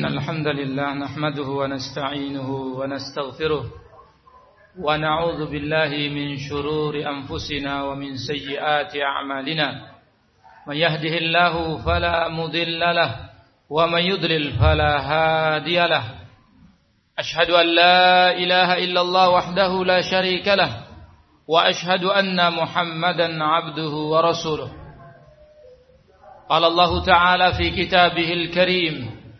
إن الحمد لله نحمده ونستعينه ونستغفره ونعوذ بالله من شرور أنفسنا ومن سيئات أعمالنا. من يهده الله فلا مضل له ومن يضلل فلا هادي له. أشهد أن لا إله إلا الله وحده لا شريك له وأشهد أن محمدا عبده ورسوله. قال الله تعالى في كتابه الكريم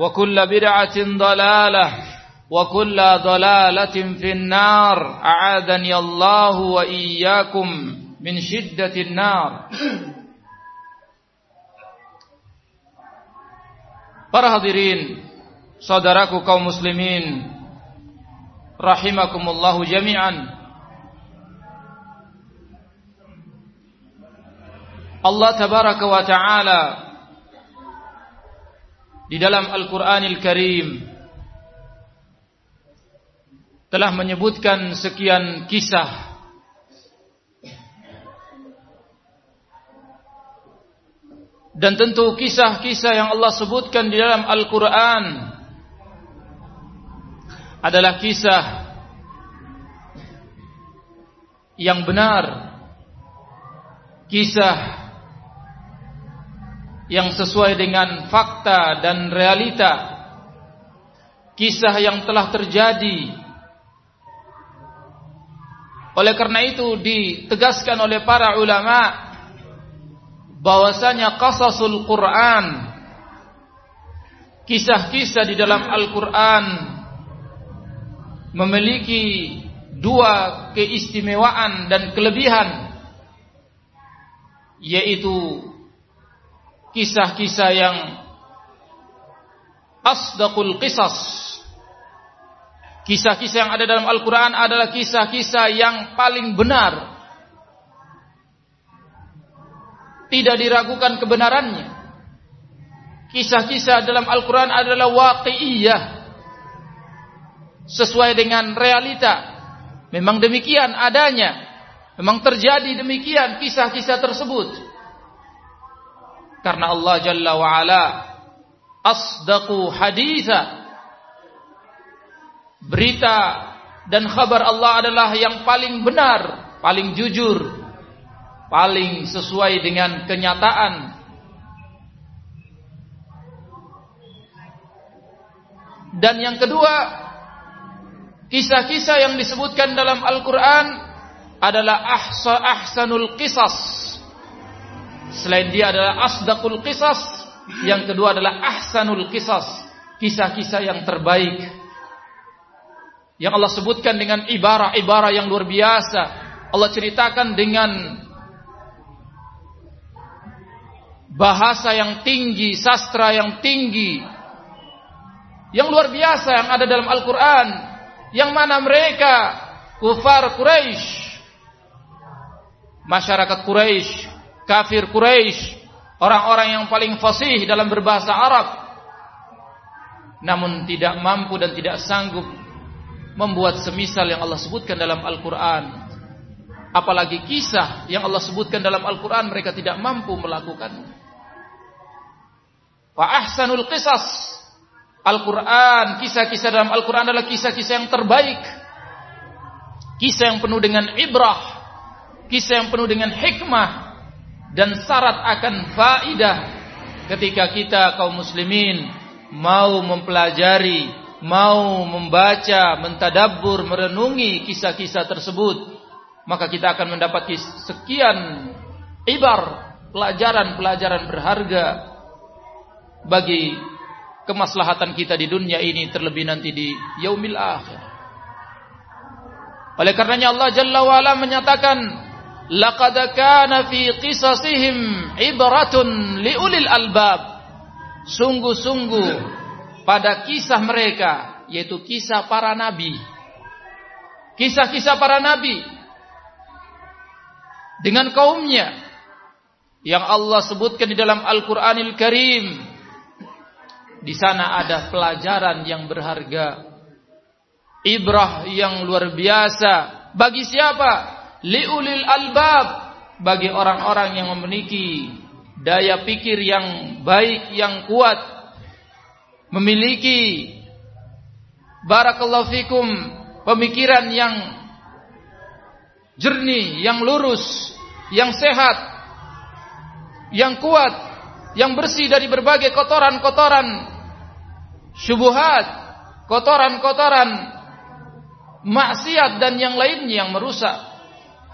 وكل بدعة ضلالة وكل ضلالة في النار أعاذني الله وإياكم من شدة النار Para hadirin, saudaraku kaum muslimin, rahimakumullahu jami'an. Allah tabaraka wa ta'ala di dalam Al-Qur'anil Karim telah menyebutkan sekian kisah. Dan tentu kisah-kisah yang Allah sebutkan di dalam Al-Qur'an adalah kisah yang benar kisah yang sesuai dengan fakta dan realita kisah yang telah terjadi. Oleh karena itu ditegaskan oleh para ulama bahwasanya qasasul Quran kisah-kisah di dalam Al-Qur'an memiliki dua keistimewaan dan kelebihan yaitu kisah-kisah yang asdaqul qisas. Kisah-kisah yang ada dalam Al-Quran adalah kisah-kisah yang paling benar. Tidak diragukan kebenarannya. Kisah-kisah dalam Al-Quran adalah waqi'iyah. Sesuai dengan realita. Memang demikian adanya. Memang terjadi demikian kisah-kisah tersebut. Karena Allah Jalla wa Ala asdaqu haditha. Berita dan kabar Allah adalah yang paling benar, paling jujur, paling sesuai dengan kenyataan. Dan yang kedua, kisah-kisah yang disebutkan dalam Al-Quran adalah ahsa ahsanul qisas Selain dia adalah asdaqul qisas, yang kedua adalah ahsanul qisas, kisah-kisah yang terbaik. Yang Allah sebutkan dengan ibarah-ibarah yang luar biasa. Allah ceritakan dengan bahasa yang tinggi, sastra yang tinggi. Yang luar biasa yang ada dalam Al-Qur'an, yang mana mereka kufar Quraisy masyarakat Quraisy kafir Quraisy, orang-orang yang paling fasih dalam berbahasa Arab, namun tidak mampu dan tidak sanggup membuat semisal yang Allah sebutkan dalam Al-Quran. Apalagi kisah yang Allah sebutkan dalam Al-Quran mereka tidak mampu melakukan. Wa ahsanul qisas. Al-Quran, kisah-kisah dalam Al-Quran adalah kisah-kisah yang terbaik. Kisah yang penuh dengan ibrah. Kisah yang penuh dengan hikmah dan syarat akan faidah ketika kita kaum muslimin mau mempelajari mau membaca, mentadabbur, merenungi kisah-kisah tersebut, maka kita akan mendapat sekian ibar pelajaran-pelajaran berharga bagi kemaslahatan kita di dunia ini terlebih nanti di yaumil akhir. Oleh karenanya Allah Jalla wa ala menyatakan laqad kana fi qisasihim ibratun liulil albab. Sungguh-sungguh pada kisah mereka yaitu kisah para nabi. Kisah-kisah para nabi dengan kaumnya yang Allah sebutkan di dalam Al-Qur'anil Karim. Di sana ada pelajaran yang berharga. Ibrah yang luar biasa bagi siapa? Liulil albab. Bagi orang-orang yang memiliki daya pikir yang baik, yang kuat, memiliki barakallahu fikum pemikiran yang jernih, yang lurus, yang sehat, yang kuat, yang bersih dari berbagai kotoran-kotoran syubhat, kotoran-kotoran maksiat dan yang lainnya yang merusak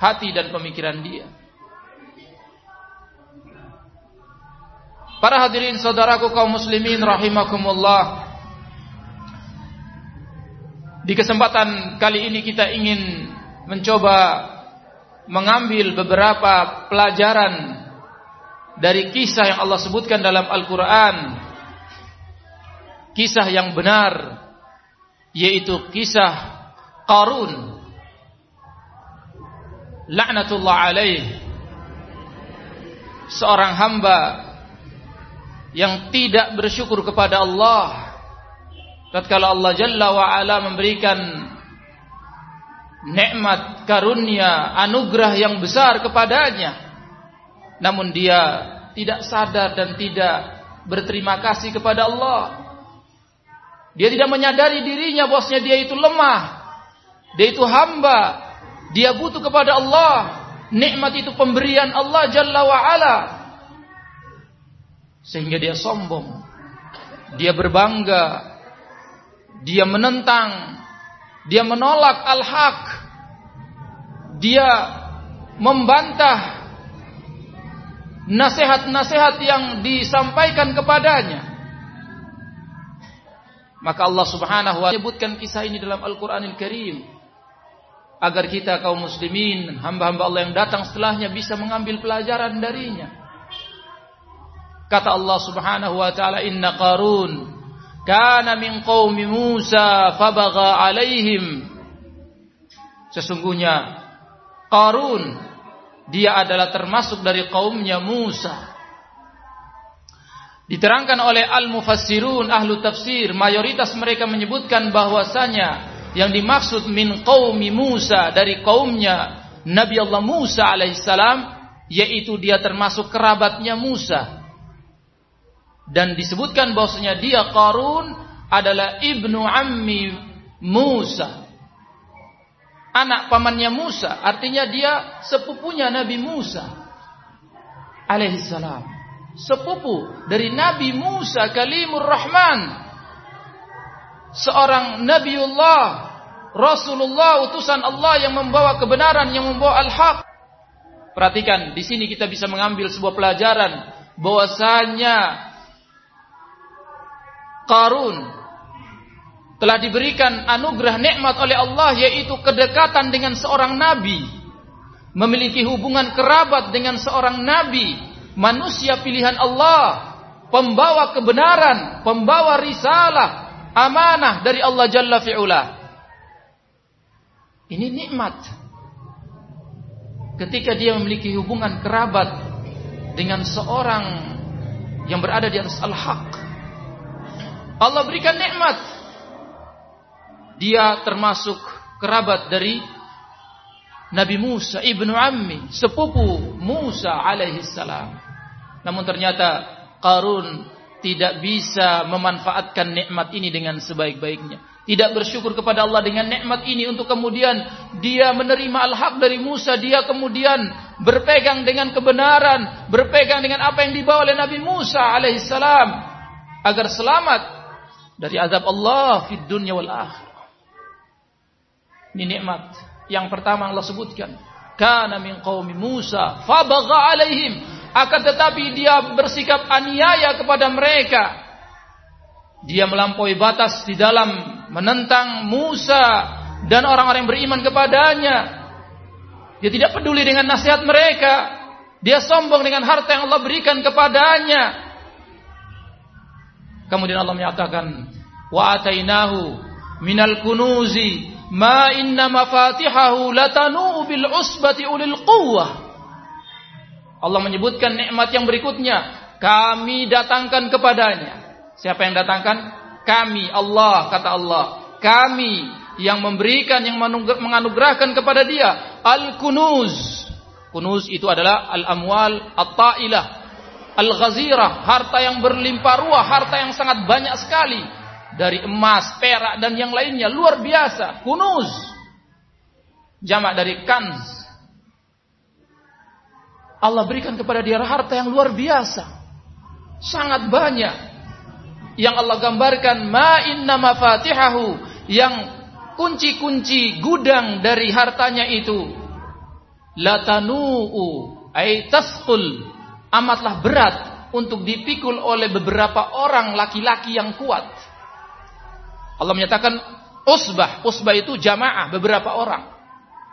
hati dan pemikiran dia. Para hadirin saudaraku kaum muslimin rahimakumullah. Di kesempatan kali ini kita ingin mencoba mengambil beberapa pelajaran dari kisah yang Allah sebutkan dalam Al-Quran. Kisah yang benar, yaitu kisah Qarun. Laknatullah alaih. Seorang hamba yang tidak bersyukur kepada Allah. Tatkala Allah Jalla wa ala memberikan nikmat karunia anugerah yang besar kepadanya namun dia tidak sadar dan tidak berterima kasih kepada Allah. Dia tidak menyadari dirinya bosnya dia itu lemah. Dia itu hamba dia butuh kepada Allah nikmat itu pemberian Allah Jalla wa ala sehingga dia sombong. Dia berbangga. Dia menentang. Dia menolak al-haq. Dia membantah nasihat-nasihat yang disampaikan kepadanya. Maka Allah Subhanahu wa taala menyebutkan kisah ini dalam Al-Qur'anil Karim agar kita kaum muslimin, hamba-hamba Allah yang datang setelahnya bisa mengambil pelajaran darinya. Kata Allah Subhanahu wa taala inna Qarun kana min qaumi Musa fabagha alaihim. Sesungguhnya Qarun dia adalah termasuk dari kaumnya Musa. Diterangkan oleh al-mufassirun ahlu tafsir, mayoritas mereka menyebutkan bahwasanya yang dimaksud min qaumi Musa dari kaumnya Nabi Allah Musa alaihissalam yaitu dia termasuk kerabatnya Musa dan disebutkan bahwasanya dia Qarun adalah ibnu ammi Musa. Anak pamannya Musa, artinya dia sepupunya Nabi Musa alaihissalam. Sepupu dari Nabi Musa kalimur Rahman. Seorang Nabiullah, Rasulullah utusan Allah yang membawa kebenaran, yang membawa al-haq. Perhatikan, di sini kita bisa mengambil sebuah pelajaran bahwasanya Qarun telah diberikan anugerah nikmat oleh Allah yaitu kedekatan dengan seorang nabi, memiliki hubungan kerabat dengan seorang nabi, manusia pilihan Allah, pembawa kebenaran, pembawa risalah, amanah dari Allah Jalla fi'ula. Ini nikmat. Ketika dia memiliki hubungan kerabat dengan seorang yang berada di atas al-haq Allah berikan nikmat. Dia termasuk kerabat dari Nabi Musa ibnu Ammi, sepupu Musa alaihi salam. Namun ternyata Qarun tidak bisa memanfaatkan nikmat ini dengan sebaik-baiknya. Tidak bersyukur kepada Allah dengan nikmat ini untuk kemudian dia menerima al-haq dari Musa, dia kemudian berpegang dengan kebenaran, berpegang dengan apa yang dibawa oleh Nabi Musa alaihissalam agar selamat dari azab Allah fid dunya wal akhir. Ini nikmat yang pertama Allah sebutkan. Kana min qaumi Musa fabagha alaihim. Akan tetapi dia bersikap aniaya kepada mereka. Dia melampaui batas di dalam menentang Musa dan orang-orang yang beriman kepadanya. Dia tidak peduli dengan nasihat mereka. Dia sombong dengan harta yang Allah berikan kepadanya. Kemudian Allah menyatakan, "Wa atainahu minal kunuzi ma inna mafatihahu latanu bil usbati ulil quwwah." Allah menyebutkan nikmat yang berikutnya, kami datangkan kepadanya. Siapa yang datangkan? Kami, Allah, kata Allah. Kami yang memberikan, yang menganugerahkan kepada dia al-kunuz, Kunuz itu adalah al-amwal at-ta'ilah, al-ghazirah, harta yang berlimpah ruah, harta yang sangat banyak sekali dari emas, perak dan yang lainnya, luar biasa. Kunuz jamak dari kanz. Allah berikan kepada dia harta yang luar biasa. Sangat banyak. Yang Allah gambarkan ma inna mafatihahu yang kunci-kunci gudang dari hartanya itu latanu'u ay amatlah berat untuk dipikul oleh beberapa orang laki-laki yang kuat. Allah menyatakan usbah, usbah itu jamaah beberapa orang.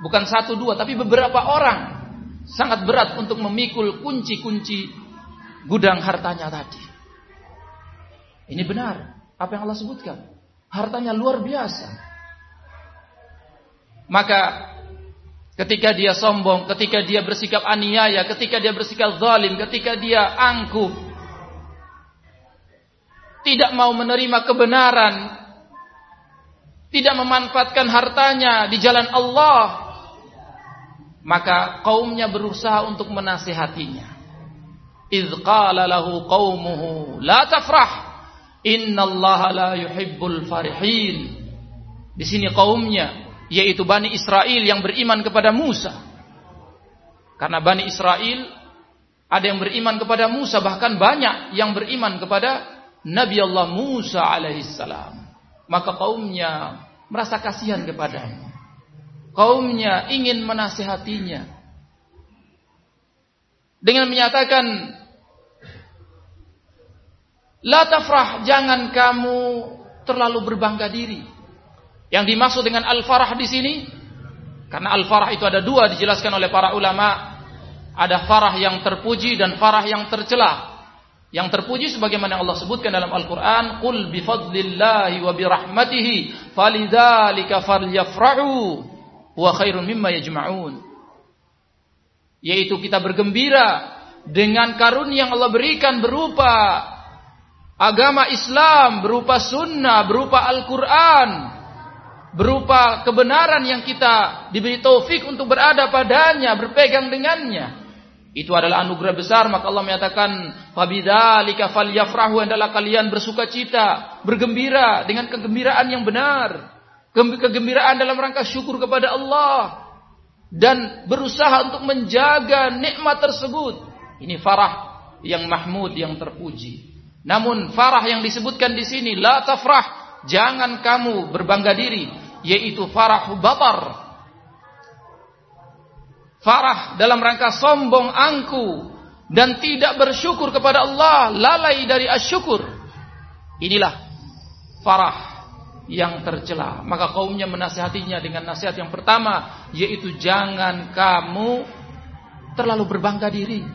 Bukan satu dua tapi beberapa orang. Sangat berat untuk memikul kunci-kunci gudang hartanya tadi. Ini benar apa yang Allah sebutkan. Hartanya luar biasa. Maka Ketika dia sombong, ketika dia bersikap aniaya, ketika dia bersikap zalim, ketika dia angkuh. Tidak mau menerima kebenaran. Tidak memanfaatkan hartanya di jalan Allah. Maka kaumnya berusaha untuk menasihatinya. Idh qala lahu qawmuhu la tafrah. Inna Allah la yuhibbul farihin. Di sini kaumnya yaitu Bani Israel yang beriman kepada Musa. Karena Bani Israel ada yang beriman kepada Musa, bahkan banyak yang beriman kepada Nabi Allah Musa alaihissalam. Maka kaumnya merasa kasihan kepadanya. Kaumnya ingin menasihatinya. Dengan menyatakan, La tafrah, jangan kamu terlalu berbangga diri. Yang dimaksud dengan al-farah di sini karena al-farah itu ada dua dijelaskan oleh para ulama. Ada farah yang terpuji dan farah yang tercela. Yang terpuji sebagaimana Allah sebutkan dalam Al-Qur'an, "Qul bi fadlillahi wa bi rahmatihi falidzalika wa khairun mimma yajma'un." Yaitu kita bergembira dengan karunia yang Allah berikan berupa agama Islam, berupa sunnah, berupa Al-Qur'an, berupa kebenaran yang kita diberi taufik untuk berada padanya, berpegang dengannya. Itu adalah anugerah besar maka Allah menyatakan fabidzalika falyafrahu adalah kalian bersuka cita, bergembira dengan kegembiraan yang benar. Kegembiraan dalam rangka syukur kepada Allah dan berusaha untuk menjaga nikmat tersebut. Ini farah yang mahmud yang terpuji. Namun farah yang disebutkan di sini la tafrah jangan kamu berbangga diri yaitu farah batar farah dalam rangka sombong angku dan tidak bersyukur kepada Allah lalai dari asyukur inilah farah yang tercela maka kaumnya menasihatinya dengan nasihat yang pertama yaitu jangan kamu terlalu berbangga diri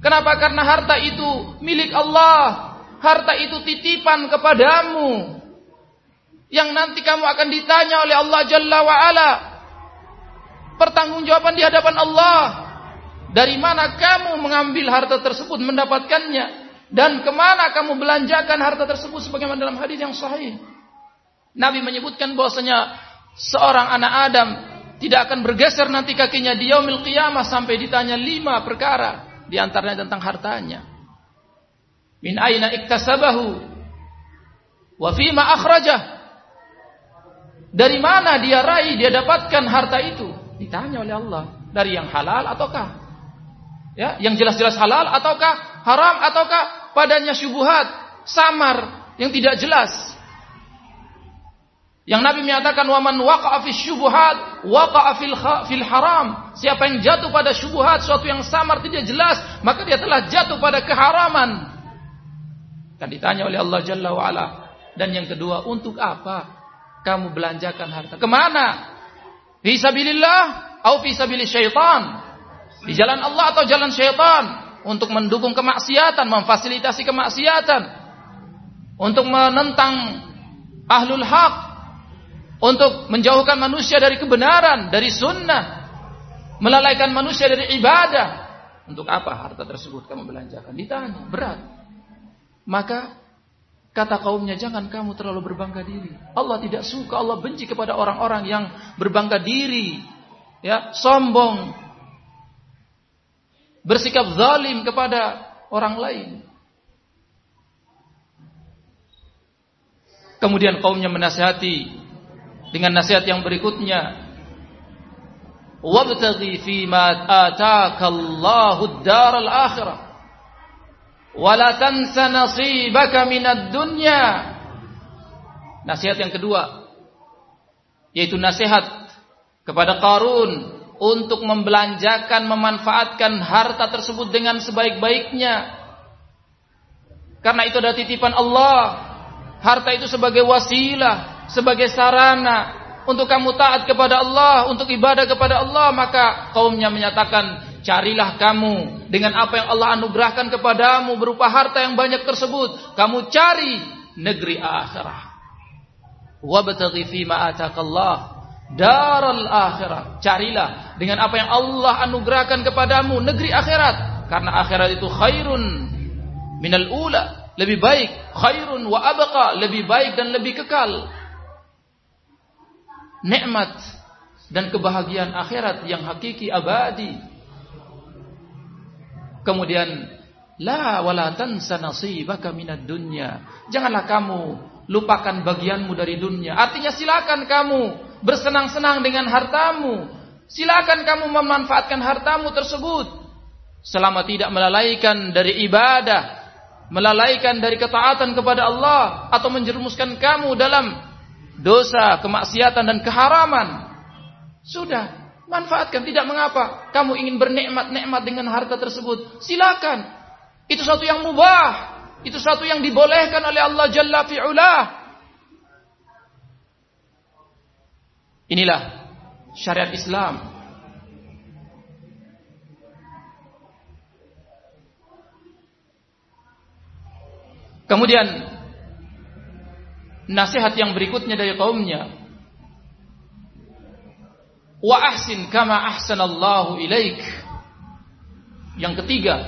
kenapa karena harta itu milik Allah harta itu titipan kepadamu yang nanti kamu akan ditanya oleh Allah Jalla wa ala. Pertanggungjawaban di hadapan Allah. Dari mana kamu mengambil harta tersebut, mendapatkannya dan ke mana kamu belanjakan harta tersebut sebagaimana dalam hadis yang sahih. Nabi menyebutkan bahwasanya seorang anak Adam tidak akan bergeser nanti kakinya di yaumil qiyamah sampai ditanya lima perkara di antaranya tentang hartanya. Min aina iktasabahu wa fima akhrajah dari mana dia raih, dia dapatkan harta itu? Ditanya oleh Allah. Dari yang halal ataukah? Ya, yang jelas-jelas halal ataukah haram ataukah padanya syubhat, samar yang tidak jelas. Yang Nabi menyatakan waman waqa'a fi syubuhat waqa'a fil fil haram. Siapa yang jatuh pada syubhat, suatu yang samar tidak jelas, maka dia telah jatuh pada keharaman. Kan ditanya oleh Allah Jalla wa ala. Dan yang kedua, untuk apa kamu belanjakan harta? Ke mana? Fi sabilillah atau fi sabilis syaitan? Di jalan Allah atau jalan syaitan? Untuk mendukung kemaksiatan, memfasilitasi kemaksiatan. Untuk menentang ahlul haq. Untuk menjauhkan manusia dari kebenaran, dari sunnah. Melalaikan manusia dari ibadah. Untuk apa harta tersebut kamu belanjakan? Ditanya, berat. Maka Kata kaumnya, jangan kamu terlalu berbangga diri. Allah tidak suka, Allah benci kepada orang-orang yang berbangga diri. ya Sombong. Bersikap zalim kepada orang lain. Kemudian kaumnya menasihati dengan nasihat yang berikutnya. Wabtaghi fima ataka Allahu ad-dar al-akhirah wala tansa nasibaka minad dunya. Nasihat yang kedua yaitu nasihat kepada Qarun untuk membelanjakan memanfaatkan harta tersebut dengan sebaik-baiknya. Karena itu adalah titipan Allah. Harta itu sebagai wasilah, sebagai sarana untuk kamu taat kepada Allah, untuk ibadah kepada Allah, maka kaumnya menyatakan Carilah kamu dengan apa yang Allah anugerahkan kepadamu berupa harta yang banyak tersebut. Kamu cari negeri akhirah. Wabtaghi fima atakallah daral akhirah. Carilah dengan apa yang Allah anugerahkan kepadamu negeri akhirat. Karena akhirat itu khairun minal ula. Lebih baik. Khairun wa abqa. Lebih baik dan lebih kekal. Nikmat dan kebahagiaan akhirat yang hakiki abadi Kemudian la wala tansa nasibaka minad. Janganlah kamu lupakan bagianmu dari dunia. Artinya silakan kamu bersenang-senang dengan hartamu. Silakan kamu memanfaatkan hartamu tersebut selama tidak melalaikan dari ibadah, melalaikan dari ketaatan kepada Allah atau menjerumuskan kamu dalam dosa, kemaksiatan dan keharaman. Sudah, Manfaatkan, tidak mengapa. Kamu ingin bernikmat-nikmat dengan harta tersebut. Silakan. Itu satu yang mubah. Itu satu yang dibolehkan oleh Allah Jalla fi'ula. Inilah syariat Islam. Kemudian nasihat yang berikutnya dari kaumnya wa ahsin kama ahsanallahu ilaik. Yang ketiga,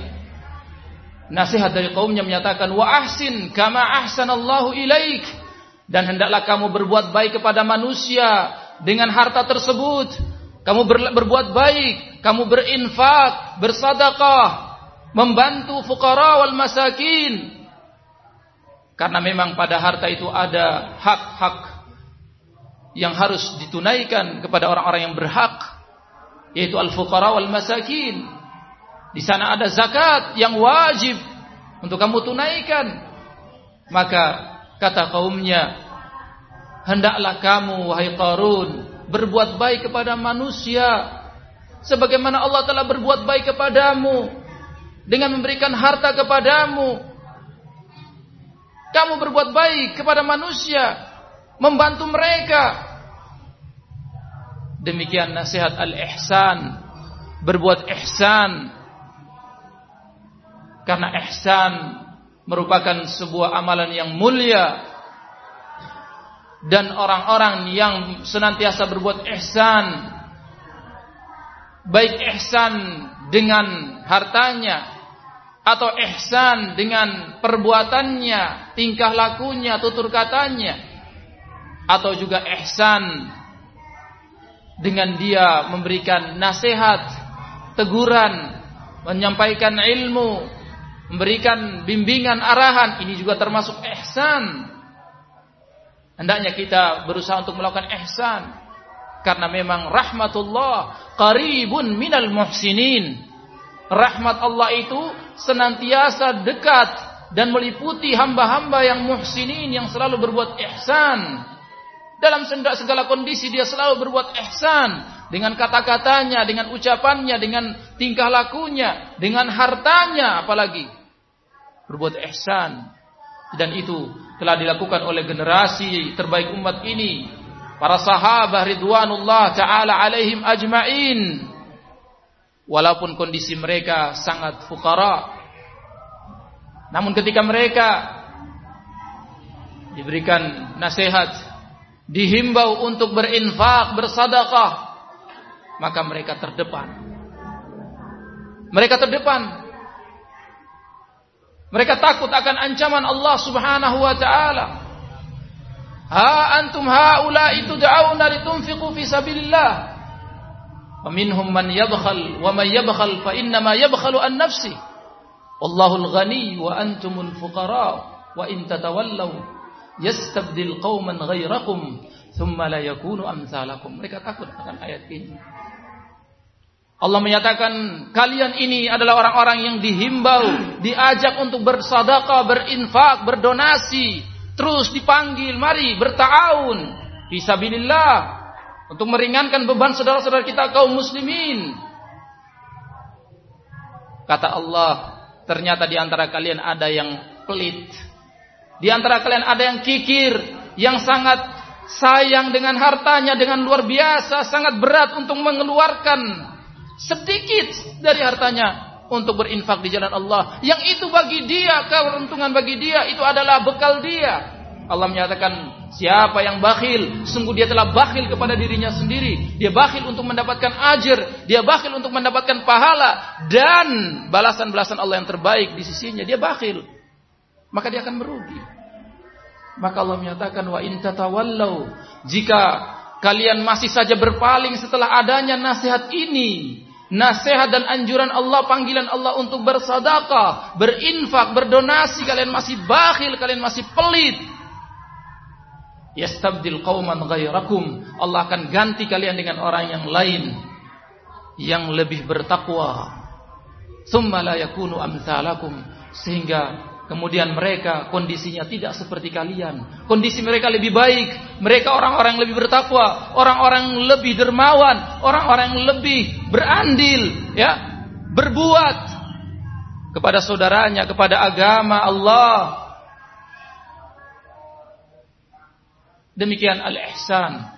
nasihat dari kaumnya menyatakan wa ahsin kama ahsanallahu ilaik dan hendaklah kamu berbuat baik kepada manusia dengan harta tersebut. Kamu ber, berbuat baik, kamu berinfak, bersadaqah, membantu fuqara wal masakin. Karena memang pada harta itu ada hak-hak yang harus ditunaikan kepada orang-orang yang berhak yaitu al-fuqara wal masakin. Di sana ada zakat yang wajib untuk kamu tunaikan. Maka kata kaumnya, hendaklah kamu wahai Qarun berbuat baik kepada manusia sebagaimana Allah telah berbuat baik kepadamu dengan memberikan harta kepadamu. Kamu berbuat baik kepada manusia membantu mereka. Demikian nasihat al-ihsan, berbuat ihsan. Karena ihsan merupakan sebuah amalan yang mulia dan orang-orang yang senantiasa berbuat ihsan baik ihsan dengan hartanya atau ihsan dengan perbuatannya, tingkah lakunya, tutur katanya atau juga ihsan dengan dia memberikan nasihat, teguran, menyampaikan ilmu, memberikan bimbingan arahan, ini juga termasuk ihsan. Hendaknya kita berusaha untuk melakukan ihsan karena memang rahmatullah qaribun minal muhsinin. Rahmat Allah itu senantiasa dekat dan meliputi hamba-hamba yang muhsinin yang selalu berbuat ihsan Dalam segala kondisi dia selalu berbuat ihsan dengan kata-katanya, dengan ucapannya, dengan tingkah lakunya, dengan hartanya apalagi. Berbuat ihsan. Dan itu telah dilakukan oleh generasi terbaik umat ini. Para sahabat ridwanullah taala alaihim ajmain. Walaupun kondisi mereka sangat fukara. Namun ketika mereka diberikan nasihat dihimbau untuk berinfak, bersadaqah, maka mereka terdepan. Mereka terdepan. Mereka takut akan ancaman Allah Subhanahu wa taala. Ha antum haula itu da'auna litunfiqu fi sabilillah. Minhum man yabkhal wa man yabkhal fa inna ma yabkhalu an nafsi. Wallahu al-ghani wa antumul fuqara wa in tatawallaw yastabdil. Mereka takut akan ayat ini. Allah menyatakan kalian ini adalah orang-orang yang dihimbau, diajak untuk bersadaqah, berinfak, berdonasi, terus dipanggil, mari bertaun fisabilillah untuk meringankan beban saudara-saudara kita kaum muslimin. Kata Allah, ternyata di antara kalian ada yang pelit, di antara kalian ada yang kikir, yang sangat sayang dengan hartanya dengan luar biasa, sangat berat untuk mengeluarkan sedikit dari hartanya untuk berinfak di jalan Allah. Yang itu bagi dia, keuntungan bagi dia itu adalah bekal dia. Allah menyatakan siapa yang bakhil, sungguh dia telah bakhil kepada dirinya sendiri. Dia bakhil untuk mendapatkan ajar, dia bakhil untuk mendapatkan pahala dan balasan-balasan Allah yang terbaik di sisinya. Dia bakhil maka dia akan merugi. Maka Allah menyatakan wa in tatawallau jika kalian masih saja berpaling setelah adanya nasihat ini, nasihat dan anjuran Allah, panggilan Allah untuk bersedekah, berinfak, berdonasi, kalian masih bakhil, kalian masih pelit. Yastabdil qauman ghairakum. Allah akan ganti kalian dengan orang yang lain yang lebih bertakwa. Tsumma la yakunu amsalakum sehingga Kemudian mereka kondisinya tidak seperti kalian. Kondisi mereka lebih baik. Mereka orang-orang lebih bertakwa, orang-orang lebih dermawan, orang-orang lebih berandil, ya, berbuat kepada saudaranya, kepada agama Allah. Demikian al-ihsan.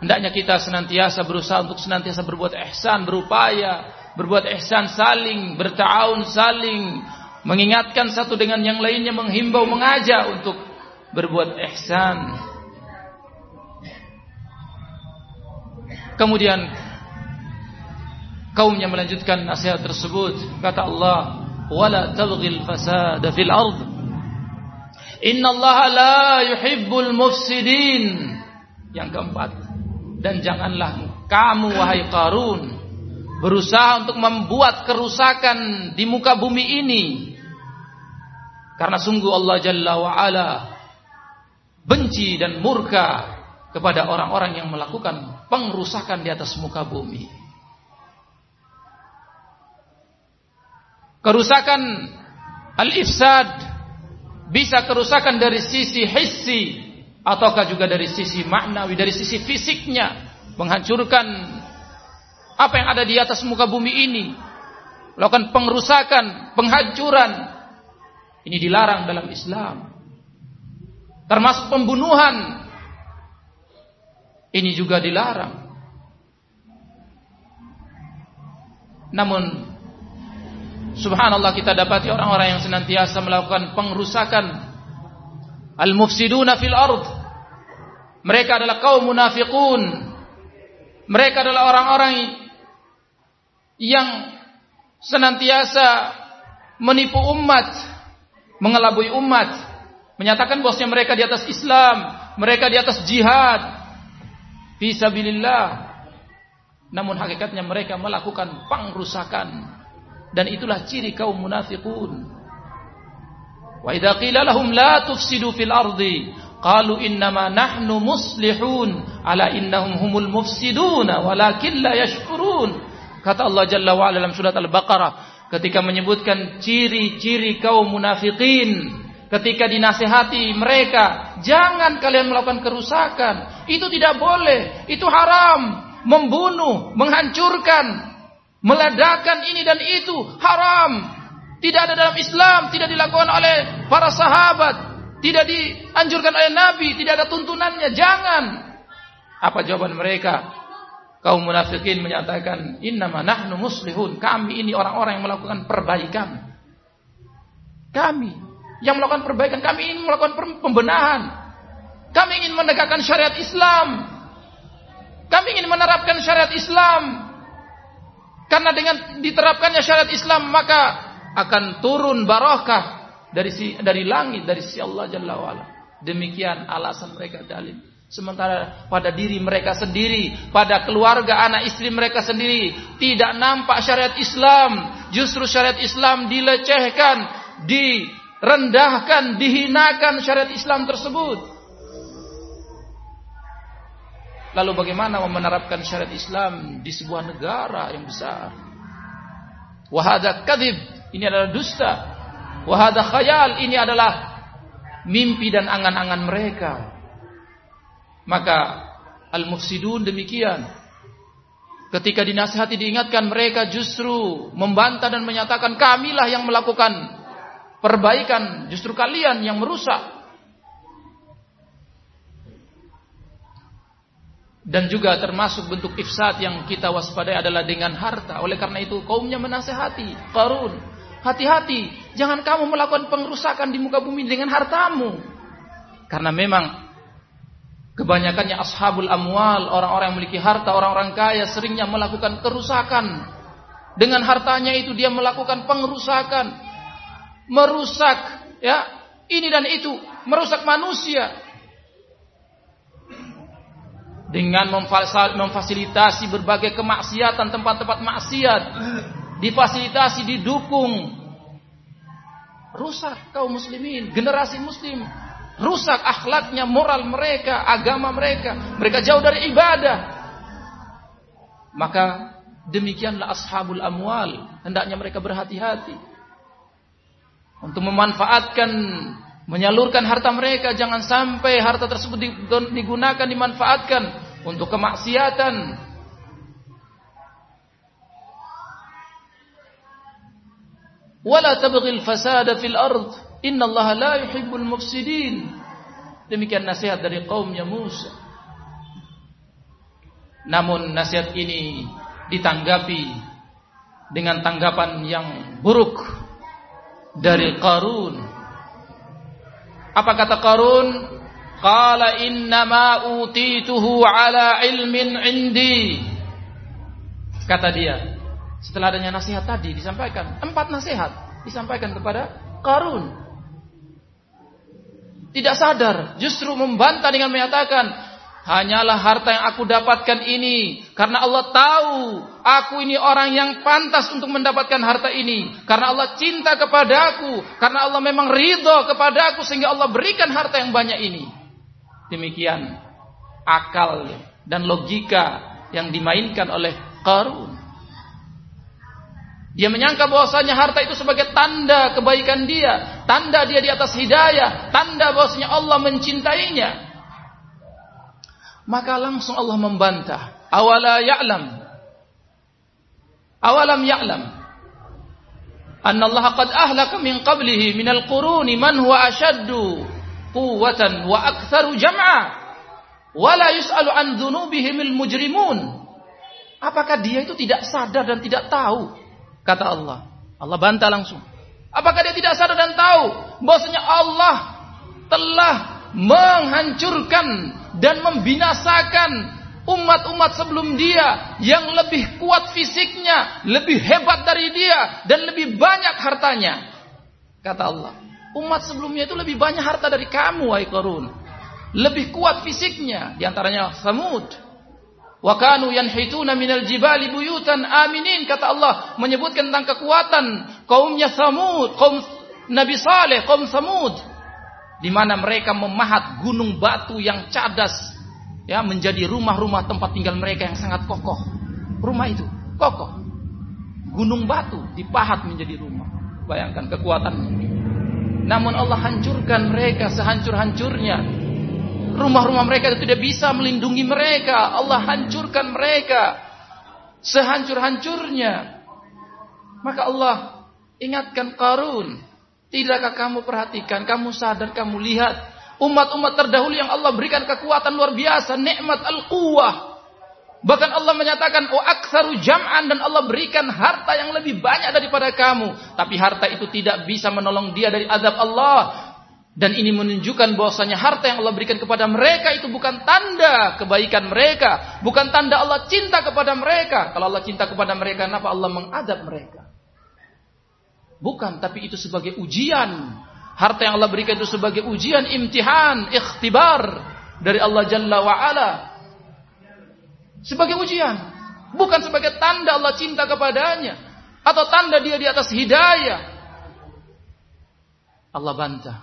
Hendaknya kita senantiasa berusaha untuk senantiasa berbuat ihsan, berupaya berbuat ihsan saling, bertaun saling, mengingatkan satu dengan yang lainnya, menghimbau, mengajak untuk berbuat ihsan. Kemudian kaumnya melanjutkan nasihat tersebut. Kata Allah, "Wala tabghil fasada fil ard." Inna Allah la yuhibbul mufsidin. Yang keempat, dan janganlah kamu wahai Qarun berusaha untuk membuat kerusakan di muka bumi ini karena sungguh Allah Jalla wa'ala benci dan murka kepada orang-orang yang melakukan pengrusakan di atas muka bumi. Kerusakan al-ifsad bisa kerusakan dari sisi hissi ataukah juga dari sisi maknawi, dari sisi fisiknya, menghancurkan apa yang ada di atas muka bumi ini, melakukan pengrusakan, penghancuran, ini dilarang dalam Islam. Termasuk pembunuhan. Ini juga dilarang. Namun subhanallah kita dapati orang-orang yang senantiasa melakukan pengrusakan al-mufsiduna fil ard. Mereka adalah kaum munafiqun. Mereka adalah orang-orang yang senantiasa menipu umat mengelabui umat, menyatakan bosnya mereka di atas Islam, mereka di atas jihad fisabilillah. Namun hakikatnya mereka melakukan pengrusakan dan itulah ciri kaum munafiqun. Wa idza qila lahum la tufsidu fil ardi qalu innama nahnu muslihun ala innahum humul mufsiduna walakin la yashkurun. Kata Allah Jalla wa dalam surat Al-Baqarah ketika menyebutkan ciri-ciri kaum munafikin ketika dinasehati mereka, jangan kalian melakukan kerusakan. Itu tidak boleh, itu haram. Membunuh, menghancurkan, meledakan ini dan itu haram. Tidak ada dalam Islam, tidak dilakukan oleh para sahabat, tidak dianjurkan oleh Nabi, tidak ada tuntunannya. Jangan. Apa jawaban mereka? Kaum munafikin menyatakan, "Innama nahnu muslihun." Kami ini orang-orang yang melakukan perbaikan. Kami yang melakukan perbaikan, kami ingin melakukan pembenahan. Kami ingin menegakkan syariat Islam. Kami ingin menerapkan syariat Islam. Karena dengan diterapkannya syariat Islam maka akan turun barakah dari si, dari langit dari sisi Allah Jalla wa'ala. Demikian alasan mereka dalil. Sementara pada diri mereka sendiri, pada keluarga anak istri mereka sendiri tidak nampak syariat Islam. Justru syariat Islam dilecehkan, direndahkan, dihinakan syariat Islam tersebut. Lalu bagaimana menerapkan syariat Islam di sebuah negara yang besar? Wahada kadib ini adalah dusta. Wahada khayal, ini adalah mimpi dan angan-angan mereka. Maka al-mufsidun demikian. Ketika dinasihati diingatkan mereka justru membantah dan menyatakan kamilah yang melakukan perbaikan, justru kalian yang merusak. Dan juga termasuk bentuk ifsad yang kita waspadai adalah dengan harta. Oleh karena itu kaumnya menasehati Qarun Hati-hati, jangan kamu melakukan pengerusakan di muka bumi dengan hartamu. Karena memang kebanyakannya ashabul amwal, orang-orang yang memiliki harta, orang-orang kaya seringnya melakukan kerusakan. Dengan hartanya itu dia melakukan pengerusakan, merusak ya, ini dan itu, merusak manusia. Dengan memfasilitasi berbagai kemaksiatan, tempat-tempat maksiat, difasilitasi, didukung. Rusak kaum muslimin, generasi muslim. Rusak akhlaknya, moral mereka, agama mereka. Mereka jauh dari ibadah. Maka demikianlah ashabul amwal. Hendaknya mereka berhati-hati. Untuk memanfaatkan, menyalurkan harta mereka. Jangan sampai harta tersebut digunakan, dimanfaatkan. Untuk kemaksiatan, wala tabghil fasada fil ard innallaha la yuhibbul mufsidin demikian nasihat dari kaumnya Musa namun nasihat ini ditanggapi dengan tanggapan yang buruk dari Qarun apa kata Qarun qala innama utituhu ala ilmin indi kata dia setelah adanya nasihat tadi disampaikan, empat nasihat disampaikan kepada Karun. Tidak sadar, justru membantah dengan menyatakan, hanyalah harta yang aku dapatkan ini karena Allah tahu aku ini orang yang pantas untuk mendapatkan harta ini. Karena Allah cinta kepada aku karena Allah memang ridho kepada aku sehingga Allah berikan harta yang banyak ini. Demikian akal dan logika yang dimainkan oleh Qarun. Dia menyangka bahwasanya harta itu sebagai tanda kebaikan dia, tanda dia di atas hidayah, tanda bahwasanya Allah mencintainya. Maka langsung Allah membantah, awala ya'lam. Awalam ya'lam. Anna Allah qad ahlaka min qablihi min al-quruni man huwa ashaddu quwwatan wa aktharu jam'a. Wala yus'alu an dhunubihim al-mujrimun. Apakah dia itu tidak sadar dan tidak tahu Kata Allah. Allah bantah langsung. Apakah dia tidak sadar dan tahu bahwasanya Allah telah menghancurkan dan membinasakan umat-umat sebelum dia yang lebih kuat fisiknya, lebih hebat dari dia dan lebih banyak hartanya. Kata Allah. Umat sebelumnya itu lebih banyak harta dari kamu, wahai Qarun. Lebih kuat fisiknya, di antaranya Samud, Wa kanu yanhituna minal jibali buyutan aminin kata Allah menyebutkan tentang kekuatan kaumnya Samud, kaum Nabi Saleh, kaum Samud di mana mereka memahat gunung batu yang cadas ya menjadi rumah-rumah tempat tinggal mereka yang sangat kokoh. Rumah itu kokoh. Gunung batu dipahat menjadi rumah. Bayangkan kekuatannya. Namun Allah hancurkan mereka sehancur-hancurnya. Rumah-rumah mereka itu tidak bisa melindungi mereka. Allah hancurkan mereka sehancur-hancurnya. Maka Allah ingatkan Qarun. Tidakkah kamu perhatikan, kamu sadar, kamu lihat umat-umat terdahulu yang Allah berikan kekuatan luar biasa, nikmat al-quwah. Bahkan Allah menyatakan wa aktsaru jam'an dan Allah berikan harta yang lebih banyak daripada kamu, tapi harta itu tidak bisa menolong dia dari azab Allah. Dan ini menunjukkan bahwasanya harta yang Allah berikan kepada mereka itu bukan tanda kebaikan mereka, bukan tanda Allah cinta kepada mereka. Kalau Allah cinta kepada mereka, kenapa Allah mengadab mereka? Bukan, tapi itu sebagai ujian. Harta yang Allah berikan itu sebagai ujian, imtihan, ikhtibar dari Allah Jalla wa'ala. Sebagai ujian. Bukan sebagai tanda Allah cinta kepadanya. Atau tanda dia di atas hidayah. Allah bantah.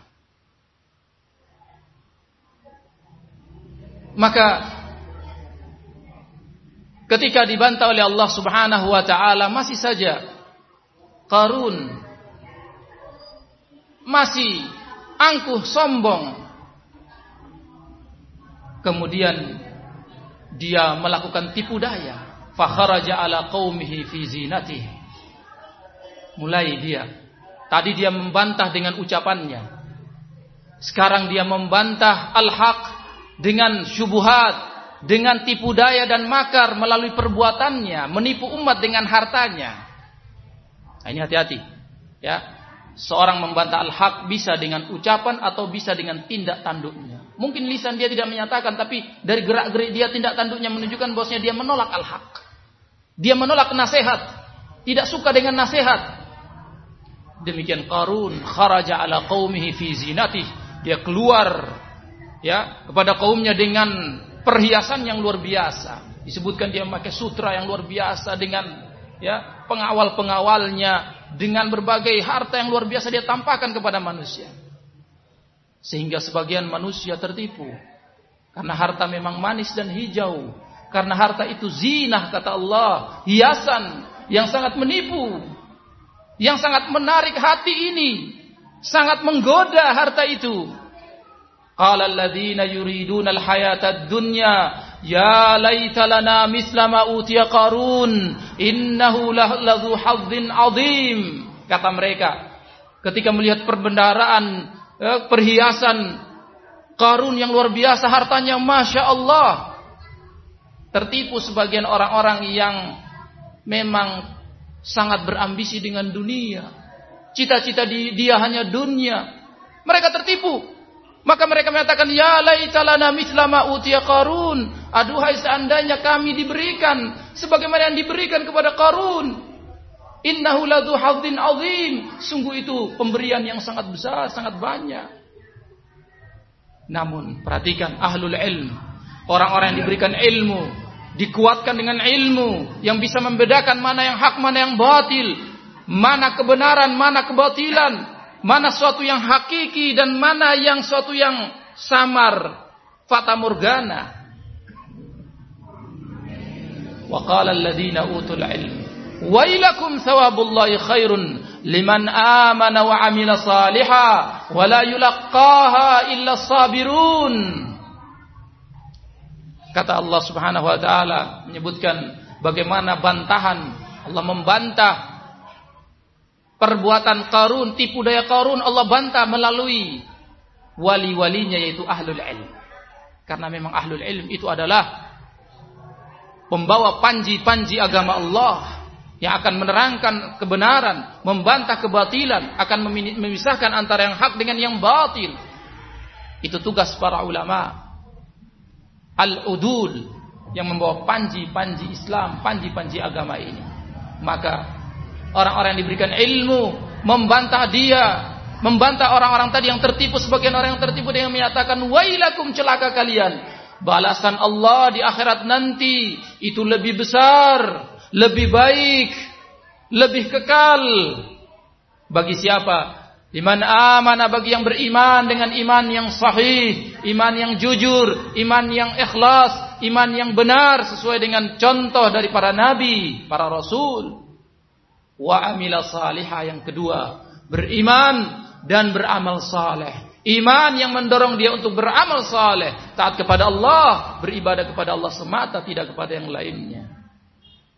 Maka ketika dibantah oleh Allah Subhanahu wa taala masih saja Qarun masih angkuh sombong. Kemudian dia melakukan tipu daya. Fakharaja ala qaumihi fi zinatihi. Mulai dia. Tadi dia membantah dengan ucapannya. Sekarang dia membantah al-haq dengan syubuhat, dengan tipu daya dan makar melalui perbuatannya, menipu umat dengan hartanya. Nah, ini hati-hati. Ya, seorang membantah al-haq bisa dengan ucapan atau bisa dengan tindak tanduknya. Mungkin lisan dia tidak menyatakan tapi dari gerak-gerik dia tindak tanduknya menunjukkan bosnya dia menolak al-haq. Dia menolak nasihat, tidak suka dengan nasihat. Demikian Qarun kharaja ala qaumihi fi zinatih. Dia keluar ya kepada kaumnya dengan perhiasan yang luar biasa. Disebutkan dia memakai sutra yang luar biasa dengan ya pengawal-pengawalnya dengan berbagai harta yang luar biasa dia tampakkan kepada manusia. Sehingga sebagian manusia tertipu. Karena harta memang manis dan hijau. Karena harta itu zinah kata Allah. Hiasan yang sangat menipu. Yang sangat menarik hati ini. Sangat menggoda harta itu. Qala alladhina yuriduna al-hayata dunya Ya laita lana misla ma utiya Qarun innahu ladzu hadzin azim. Kata mereka ketika melihat perbendaraan eh, perhiasan Qarun yang luar biasa hartanya Masya Allah tertipu sebagian orang-orang yang memang sangat berambisi dengan dunia. Cita-cita dia hanya dunia. Mereka tertipu maka mereka mengatakan, Ya laitalana mislama utia karun. Aduhai seandainya kami diberikan. Sebagaimana yang diberikan kepada karun. Innahu ladhu hadzin azim. Sungguh itu pemberian yang sangat besar, sangat banyak. Namun, perhatikan ahlul ilm. Orang-orang yang diberikan ilmu. Dikuatkan dengan ilmu. Yang bisa membedakan mana yang hak, mana yang batil. Mana kebenaran, mana kebatilan mana suatu yang hakiki dan mana yang suatu yang samar. Fata morgana. Wa qala alladhina utul ilm. Wailakum thawabullahi khairun liman amana wa amila saliha wa la yulaqqaha illa sabirun. Kata Allah Subhanahu wa taala menyebutkan bagaimana bantahan. Allah membantah perbuatan Qarun, tipu daya Qarun Allah bantah melalui wali-walinya yaitu ahlul ilm. Karena memang ahlul ilm itu adalah pembawa panji-panji agama Allah yang akan menerangkan kebenaran, membantah kebatilan, akan memisahkan antara yang hak dengan yang batil. Itu tugas para ulama. Al-udul yang membawa panji-panji Islam, panji-panji agama ini. Maka orang-orang yang diberikan ilmu membantah dia membantah orang-orang tadi yang tertipu sebagian orang yang tertipu dengan menyatakan wailakum celaka kalian. Balasan Allah di akhirat nanti itu lebih besar lebih baik lebih kekal. Bagi siapa? Iman amanah bagi yang beriman dengan iman yang sahih, iman yang jujur, iman yang ikhlas, iman yang benar sesuai dengan contoh dari para nabi, para rasul wa amila salihah yang kedua beriman dan beramal saleh. Iman yang mendorong dia untuk beramal saleh, taat kepada Allah, beribadah kepada Allah semata, tidak kepada yang lainnya.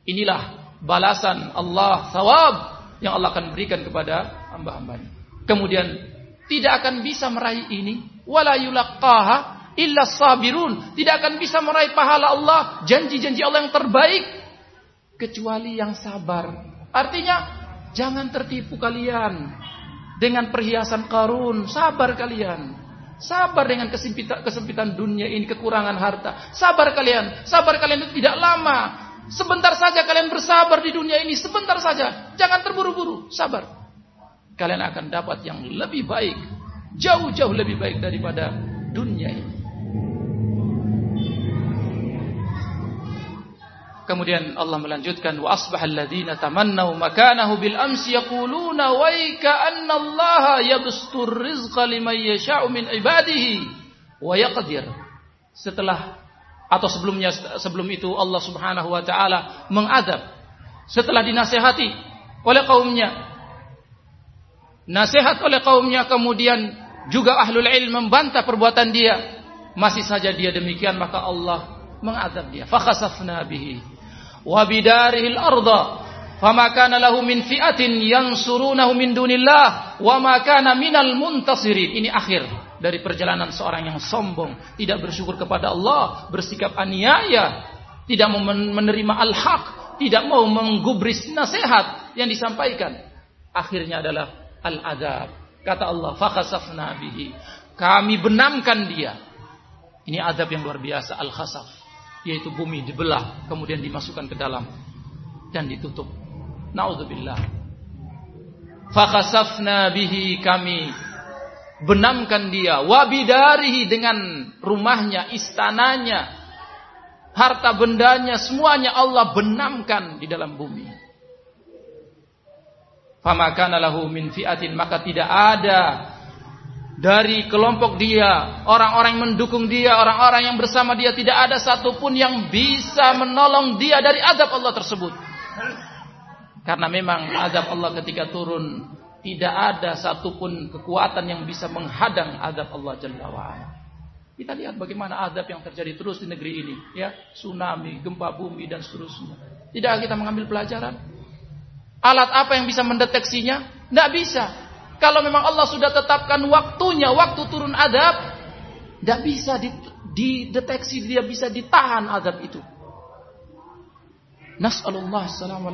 Inilah balasan Allah, sawab yang Allah akan berikan kepada hamba-hambanya. Kemudian tidak akan bisa meraih ini, wala yulaqqaha illa sabirun. Tidak akan bisa meraih pahala Allah, janji-janji Allah yang terbaik kecuali yang sabar. Artinya jangan tertipu kalian dengan perhiasan karun, sabar kalian. Sabar dengan kesempitan, kesempitan dunia ini, kekurangan harta. Sabar kalian, sabar kalian itu tidak lama. Sebentar saja kalian bersabar di dunia ini, sebentar saja. Jangan terburu-buru, sabar. Kalian akan dapat yang lebih baik, jauh-jauh lebih baik daripada dunia ini. Kemudian Allah melanjutkan wa asbahal ladzina tamannaw makanahu bil amsi yaquluna wa anna Allah yabstur rizqa liman yasha'u min ibadihi wa yaqdir. Setelah atau sebelumnya sebelum itu Allah Subhanahu wa taala mengadab. Setelah dinasehati oleh kaumnya. Nasihat oleh kaumnya kemudian juga ahlul ilm membantah perbuatan dia. Masih saja dia demikian maka Allah mengadab dia. Fakhasafna bihi wa bidarihil arda fama kana lahu min fi'atin yansurunahu min dunillah wa ma kana minal muntasirin. Ini akhir dari perjalanan seorang yang sombong tidak bersyukur kepada Allah bersikap aniaya tidak mau menerima al-haq tidak mau menggubris nasihat yang disampaikan. Akhirnya adalah al-adab. Kata Allah fakhasafna bihi. Kami benamkan dia. Ini adab yang luar biasa al-khasaf yaitu bumi dibelah kemudian dimasukkan ke dalam dan ditutup. Nauzubillah. Fakhasafna bihi kami benamkan dia wabidarihi dengan rumahnya, istananya, harta bendanya, semuanya Allah benamkan di dalam bumi. Famakana lahu min fi'atin maka tidak ada dari kelompok dia, orang-orang yang mendukung dia, orang-orang yang bersama dia tidak ada satupun yang bisa menolong dia dari azab Allah tersebut. Karena memang azab Allah ketika turun tidak ada satupun kekuatan yang bisa menghadang azab Allah Jalla wa'ala. Kita lihat bagaimana azab yang terjadi terus di negeri ini, ya, tsunami, gempa bumi dan seterusnya. Tidak kita mengambil pelajaran? Alat apa yang bisa mendeteksinya? Tidak bisa. Kalau memang Allah sudah tetapkan waktunya, waktu turun adab, tidak bisa dideteksi, dia bisa ditahan adab itu. Nas'alullah salam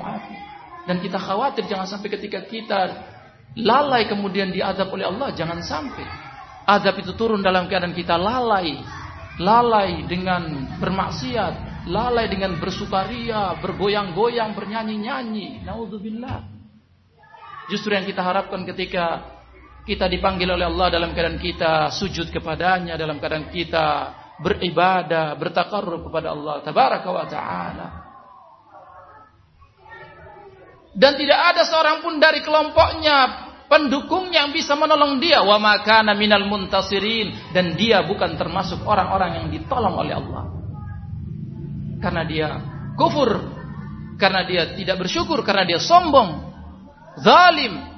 Dan kita khawatir jangan sampai ketika kita lalai kemudian diadab oleh Allah, jangan sampai. Adab itu turun dalam keadaan kita lalai. Lalai dengan bermaksiat, lalai dengan bersukaria, bergoyang-goyang, bernyanyi-nyanyi. Naudzubillah. Justru yang kita harapkan ketika kita dipanggil oleh Allah dalam keadaan kita sujud kepadanya, dalam keadaan kita beribadah, bertakarruf kepada Allah tabaraka wa taala. Dan tidak ada seorang pun dari kelompoknya pendukung yang bisa menolong dia. Wa makana minal muntasirin. Dan dia bukan termasuk orang-orang yang ditolong oleh Allah. Karena dia kufur, karena dia tidak bersyukur, karena dia sombong, zalim.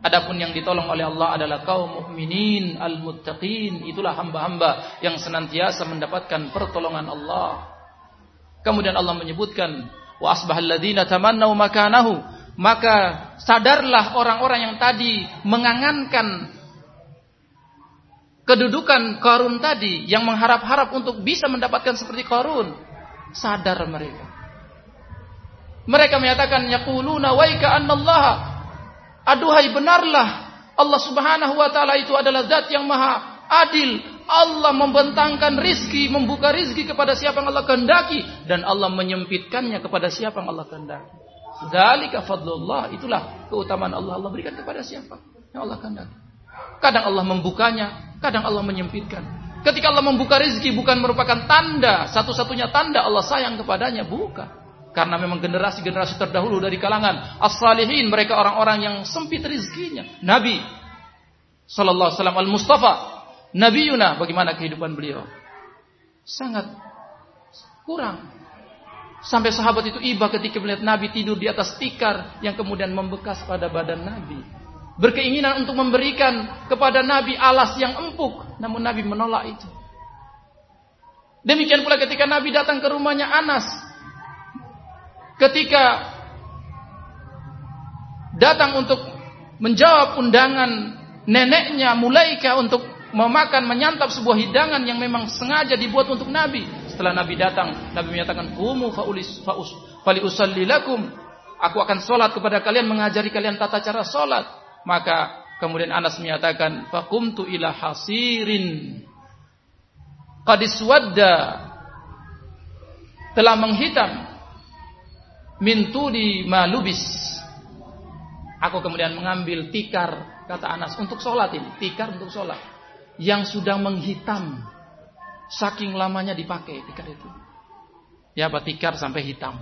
Adapun yang ditolong oleh Allah adalah kaum mukminin al-muttaqin, itulah hamba-hamba yang senantiasa mendapatkan pertolongan Allah. Kemudian Allah menyebutkan wa asbahal ladzina tamannau makanahu, maka sadarlah orang-orang yang tadi mengangankan kedudukan Qarun tadi yang mengharap-harap untuk bisa mendapatkan seperti Qarun. Sadar mereka. Mereka menyatakan yaquluna waika annallaha aduhai benarlah Allah Subhanahu wa taala itu adalah zat yang maha adil. Allah membentangkan rizki, membuka rizki kepada siapa yang Allah kehendaki dan Allah menyempitkannya kepada siapa yang Allah kehendaki. Dzalika fadlullah, itulah keutamaan Allah Allah berikan kepada siapa yang Allah kehendaki. Kadang Allah membukanya, kadang Allah menyempitkan. Ketika Allah membuka rizki bukan merupakan tanda, satu-satunya tanda Allah sayang kepadanya, bukan. Karena memang generasi-generasi terdahulu dari kalangan as-salihin mereka orang-orang yang sempit rezekinya. Nabi sallallahu alaihi wasallam al-Mustafa, Nabiuna bagaimana kehidupan beliau? Sangat kurang. Sampai sahabat itu iba ketika melihat Nabi tidur di atas tikar yang kemudian membekas pada badan Nabi. berkeinginan untuk memberikan kepada Nabi alas yang empuk, namun Nabi menolak itu. Demikian pula ketika Nabi datang ke rumahnya Anas. Ketika datang untuk menjawab undangan neneknya Mulaika untuk memakan menyantap sebuah hidangan yang memang sengaja dibuat untuk Nabi. Setelah Nabi datang, Nabi menyatakan, "Qumu faulis faus fali usalli lakum." Aku akan sholat kepada kalian, mengajari kalian tata cara sholat. Maka kemudian Anas menyatakan, "Faqumtu ila hasirin." Qadiswadda telah menghitam mintu di malubis. Aku kemudian mengambil tikar, kata Anas, untuk sholat ini. Tikar untuk sholat. Yang sudah menghitam Saking lamanya dipakai tikar itu. Ya, apa tikar sampai hitam.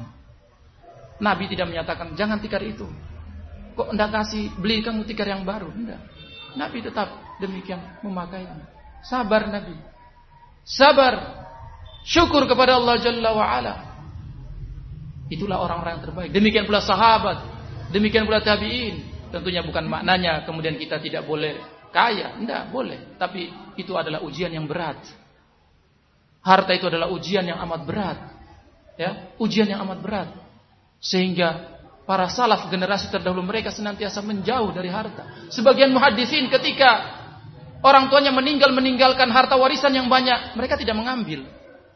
Nabi tidak menyatakan jangan tikar itu. Kok enggak kasih beli kamu tikar yang baru? Enggak. Nabi tetap demikian memakainya. Sabar Nabi. Sabar. Syukur kepada Allah Jalla wa ala. Itulah orang-orang yang terbaik. Demikian pula sahabat. Demikian pula tabi'in. Tentunya bukan maknanya kemudian kita tidak boleh kaya. Enggak, boleh. Tapi itu adalah ujian yang berat. Harta itu adalah ujian yang amat berat. Ya, ujian yang amat berat. Sehingga para salaf generasi terdahulu mereka senantiasa menjauh dari harta. Sebagian muhaddisin ketika orang tuanya meninggal meninggalkan harta warisan yang banyak, mereka tidak mengambil,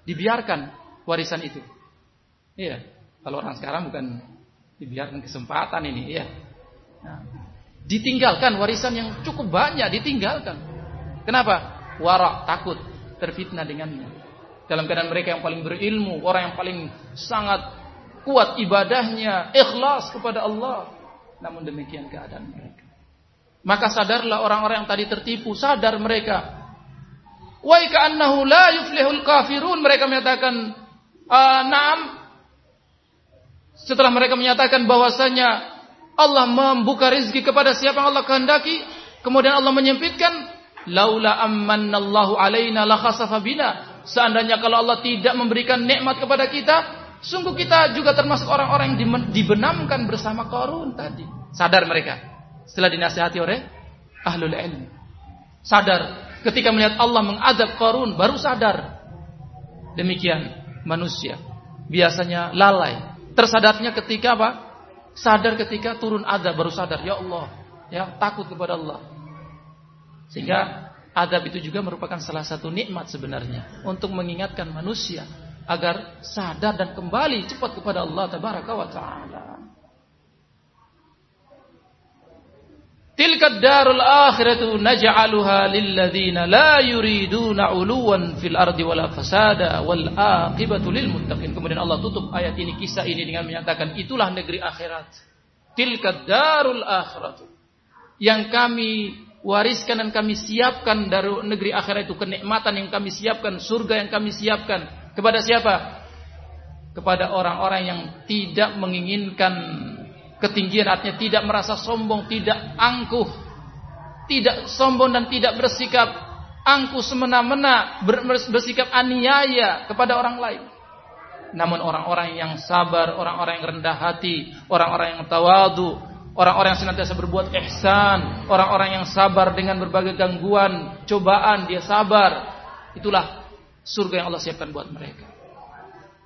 dibiarkan warisan itu. Iya, kalau orang sekarang bukan dibiarkan kesempatan ini, iya. Nah, ditinggalkan warisan yang cukup banyak, ditinggalkan. Kenapa? Warak, takut terfitnah dengannya dalam keadaan mereka yang paling berilmu, orang yang paling sangat kuat ibadahnya, ikhlas kepada Allah. Namun demikian keadaan mereka. Maka sadarlah orang-orang yang tadi tertipu, sadar mereka. Wa ka'annahu la yuflihul kafirun. Mereka menyatakan, uh, "Na'am." Setelah mereka menyatakan bahwasanya Allah membuka rezeki kepada siapa yang Allah kehendaki, kemudian Allah menyempitkan, "Laula ammannallahu alaina la khasafa bina." Seandainya kalau Allah tidak memberikan nikmat kepada kita, sungguh kita juga termasuk orang-orang yang dibenamkan bersama Korun tadi. Sadar mereka setelah dinasihati oleh ahlul ilmi. Sadar ketika melihat Allah mengadab Korun baru sadar. Demikian manusia biasanya lalai. Tersadarnya ketika apa? Sadar ketika turun adab baru sadar. Ya Allah, ya takut kepada Allah. Sehingga Adab itu juga merupakan salah satu nikmat sebenarnya untuk mengingatkan manusia agar sadar dan kembali cepat kepada Allah tabaraka wa taala. Tilka darul akhiratu naj'aluha lil ladzina la yuriduna 'uluwan fil ardi wala fasada wal aqibatu lil muttaqin. Kemudian Allah tutup ayat ini kisah ini dengan menyatakan itulah negeri akhirat. Tilka darul akhiratu yang kami wariskan dan kami siapkan dari negeri akhirat itu kenikmatan yang kami siapkan, surga yang kami siapkan kepada siapa? Kepada orang-orang yang tidak menginginkan ketinggian, artinya tidak merasa sombong, tidak angkuh, tidak sombong dan tidak bersikap angkuh semena-mena, bersikap aniaya kepada orang lain. Namun orang-orang yang sabar, orang-orang yang rendah hati, orang-orang yang tawadu, Orang-orang yang senantiasa berbuat ihsan, orang-orang yang sabar dengan berbagai gangguan, cobaan, dia sabar. Itulah surga yang Allah siapkan buat mereka.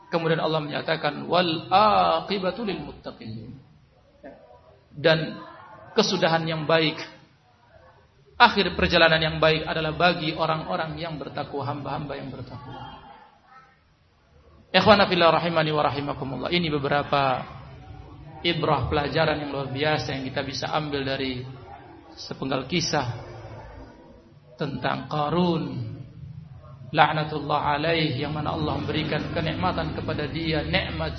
Kemudian Allah menyatakan wal aqibatu lil muttaqin. Dan kesudahan yang baik akhir perjalanan yang baik adalah bagi orang-orang yang bertakwa, hamba-hamba yang bertakwa. Ikhwana fillah rahimani wa rahimakumullah. Ini beberapa ibrah pelajaran yang luar biasa yang kita bisa ambil dari sepenggal kisah tentang Qarun laknatullah alaih yang mana Allah memberikan kenikmatan kepada dia nikmat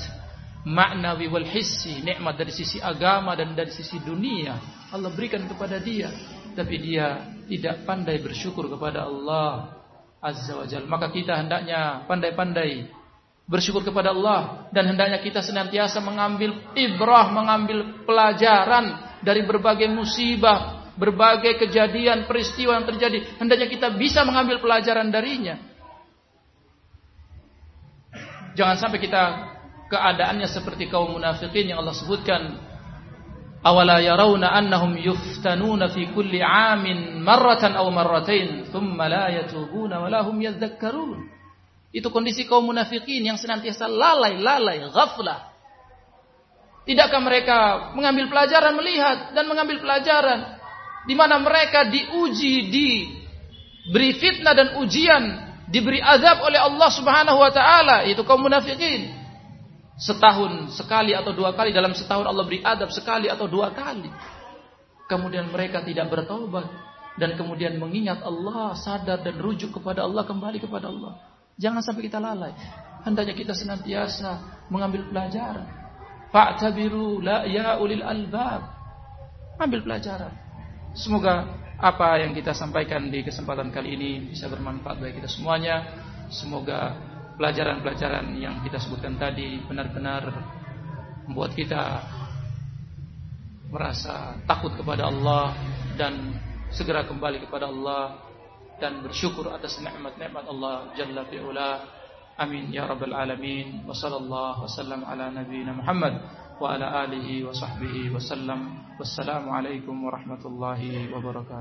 maknawi wal hissi nikmat dari sisi agama dan dari sisi dunia Allah berikan kepada dia tapi dia tidak pandai bersyukur kepada Allah azza wajalla maka kita hendaknya pandai-pandai bersyukur kepada Allah dan hendaknya kita senantiasa mengambil ibrah, mengambil pelajaran dari berbagai musibah, berbagai kejadian, peristiwa yang terjadi. Hendaknya kita bisa mengambil pelajaran darinya. Jangan sampai kita keadaannya seperti kaum munafikin yang Allah sebutkan Awala yarawna annahum yuftanuna fi kulli 'amin marratan aw marratain thumma la yatubuna wa lahum yadhakkarun. Itu kondisi kaum munafikin yang senantiasa lalai-lalai, ghaflah. Tidakkah mereka mengambil pelajaran melihat dan mengambil pelajaran di mana mereka diuji, diberi fitnah dan ujian, diberi azab oleh Allah Subhanahu wa taala, itu kaum munafikin. Setahun sekali atau dua kali dalam setahun Allah beri adab sekali atau dua kali. Kemudian mereka tidak bertobat dan kemudian mengingat Allah, sadar dan rujuk kepada Allah, kembali kepada Allah. Jangan sampai kita lalai. Hendaknya kita senantiasa mengambil pelajaran Fa'tabiru la ya ulil albab. Ambil pelajaran. Semoga apa yang kita sampaikan di kesempatan kali ini bisa bermanfaat bagi kita semuanya. Semoga pelajaran-pelajaran yang kita sebutkan tadi benar-benar membuat kita merasa takut kepada Allah dan segera kembali kepada Allah dan bersyukur atas nikmat-nikmat Allah Jalla fi'ula. Amin ya rabbal alamin. Wa sallallahu wasallam ala nabiyyina Muhammad wa ala alihi wa sahbihi wasallam. Wassalamu alaikum warahmatullahi wabarakatuh.